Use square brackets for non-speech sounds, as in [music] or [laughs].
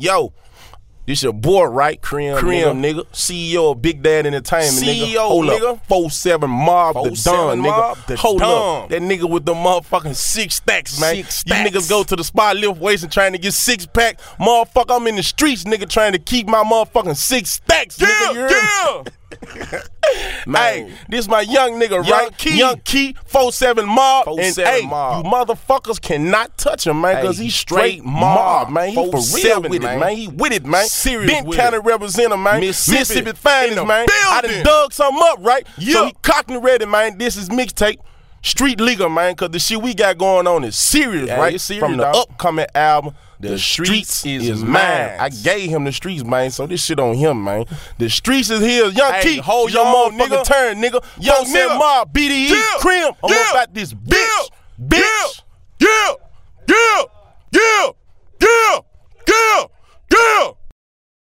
Yo, this your boy, right? Cream, Cream nigga. CEO of Big Dad Entertainment, CEO, nigga. Hold nigga. up. 4-7 Mob, the 4-7 Don, Mob, nigga. the Hold Don. up. That nigga with the motherfucking six stacks, man. Six You niggas go to the spot, lift weights, and trying to get six pack. Motherfucker, I'm in the streets, nigga, trying to keep my motherfucking six stacks, nigga. You [laughs] me? Hey, this my young nigga, Young right? Key. Young Key, 4-7 Mob. 4-7 and hey, Mob. you motherfuckers cannot touch him, man, because Hey, he's straight straight mob, mob. man. He for real 4-7, with man. it, man. He with it, man. Serious Bent with County representative, man. Mississippi Mississippi in finest, the man. I done dug something up, right? Yeah. So he and ready, man. This is mixtape. Street legal, man, because the shit we got going on is serious, Yeah, right? serious, From the dog. upcoming album, The, The Streets, Streets is, mine. mine. I gave him the streets, man, so this shit on him, man. The streets is his. Young Hey, Key, hold your motherfucking nigga. turn, nigga. Young. Mob, BDE, Yeah. Crim. I'm Yeah. about this bitch. Yeah. Bitch.